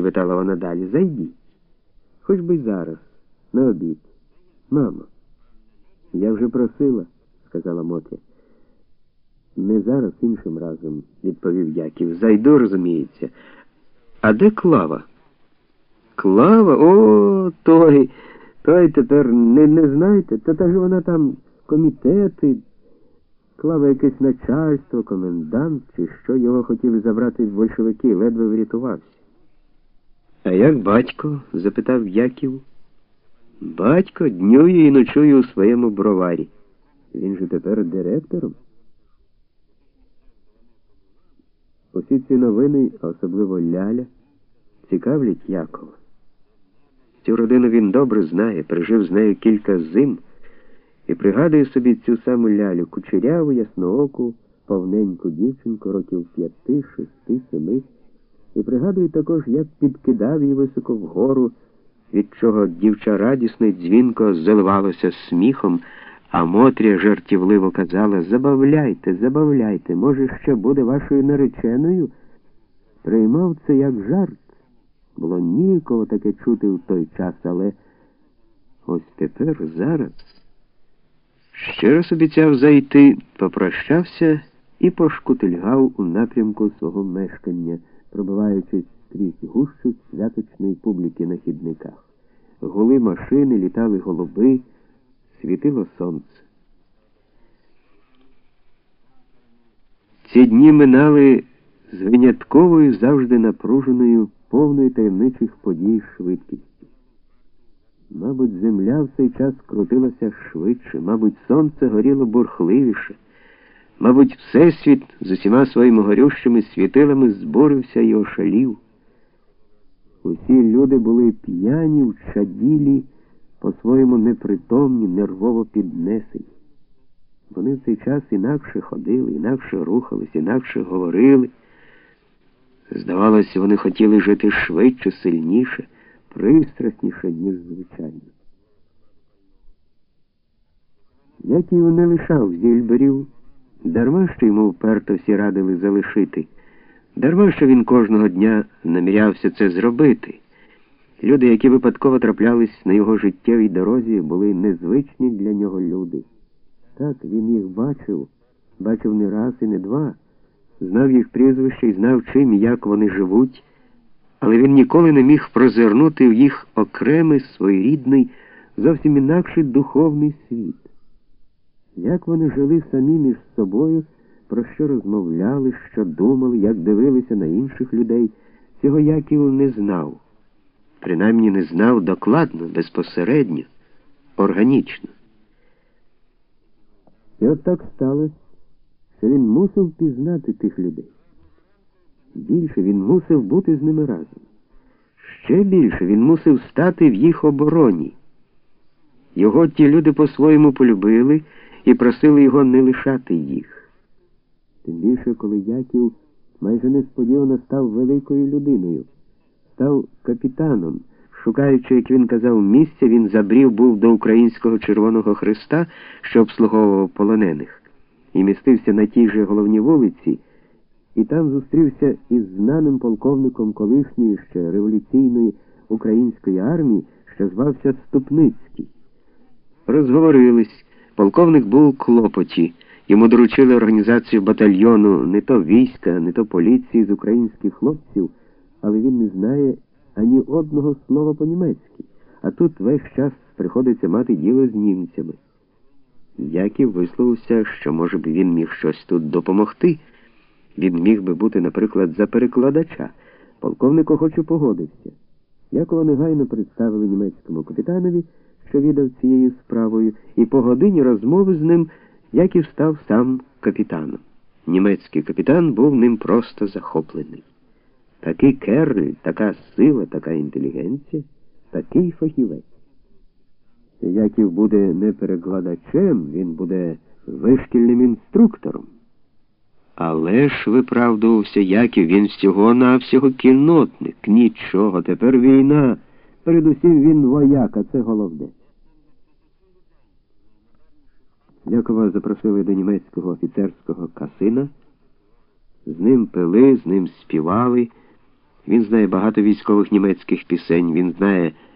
щебетала вона далі, зайдіть. Хоч би зараз, на обід. Мамо, я вже просила, сказала Мотря. Не зараз іншим разом, відповів Яків. Зайду, розуміється. А де Клава? Клава? О, той. Той тепер не не знаєте, та та ж вона там комітети, клава якесь начальство, комендант, чи що його хотіли забрати большевики, ледве врятувався. А як батько? запитав Яків. Батько днює і ночує у своєму броварі. Він же тепер директором. Усі ці новини, а особливо Ляля, цікавлять Якова. Цю родину він добре знає, пережив з нею кілька зим і пригадує собі цю саму лялю, кучеряву, яснооку, повненьку дівчинку років п'яти, шести, семи, і пригадує також, як підкидав її високо вгору, від чого дівча радісно дзвінко заливалося сміхом, а Мотря жартівливо казала Забавляйте, забавляйте, може, ще буде вашою нареченою? Приймав це як жарт. Було ніяково таке чути в той час, але ось тепер, зараз. Ще раз обіцяв зайти, попрощався і пошкутильгав у напрямку свого мешкання, пробиваючись крізь гущу святочної публіки на хідниках. Гули машини, літали голуби, світило сонце. Ці дні минали з винятковою завжди напруженою повної таємничих подій швидкістю. Мабуть, земля в цей час крутилася швидше, мабуть, сонце горіло бурхливіше, мабуть, Всесвіт з усіма своїми горющими світилами збурився і ошалів. Усі люди були п'яні, вчаділі, по-своєму непритомні, нервово піднесені. Вони в цей час інакше ходили, інакше рухались, інакше говорили. Здавалося, вони хотіли жити швидше, сильніше, пристрасніше, ніж звичайно. Як і не лишав зільберів, дарма що йому вперто всі радили залишити, дарма що він кожного дня намірявся це зробити. Люди, які випадково траплялись на його життєвій дорозі, були незвичні для нього люди. Так, він їх бачив, бачив не раз і не два знав їх прізвище і знав, чим і як вони живуть, але він ніколи не міг прозирнути в їх окремий своєрідний, зовсім інакший духовний світ. Як вони жили самі між собою, про що розмовляли, що думали, як дивилися на інших людей, цього Яків не знав. Принаймні не знав докладно, безпосередньо, органічно. І от так сталося що він мусив пізнати тих людей. Більше він мусив бути з ними разом. Ще більше він мусив стати в їх обороні. Його ті люди по-своєму полюбили і просили його не лишати їх. Тим більше, коли Яків майже несподівано став великою людиною, став капітаном. Шукаючи, як він казав, місця, він забрів був до українського Червоного Христа, що обслуговував полонених і містився на тій же головній вулиці, і там зустрівся із знаним полковником колишньої ще революційної української армії, що звався Ступницький. Розговорились. Полковник був у клопоті. Йому доручили організацію батальйону не то війська, не то поліції з українських хлопців, але він не знає ані одного слова по-німецьки, а тут весь час приходиться мати діло з німцями. Яків висловився, що, може б, він міг щось тут допомогти. Він міг би бути, наприклад, за перекладача. Полковник охоче погодився. Якова негайно представили німецькому капітанові, що відав цією справою, і по годині розмови з ним Яків став сам капітаном. Німецький капітан був ним просто захоплений. Такий керль, така сила, така інтелігенція, такий фахівець. Яків буде не перекладачем, він буде вишкільним інструктором. Але ж виправдувався Яків, він всього навсього кіннотник. Нічого, тепер війна. Передусім він вояк, а це головне. Якова запросили до німецького офіцерського касина. З ним пили, з ним співали. Він знає багато військових німецьких пісень, він знає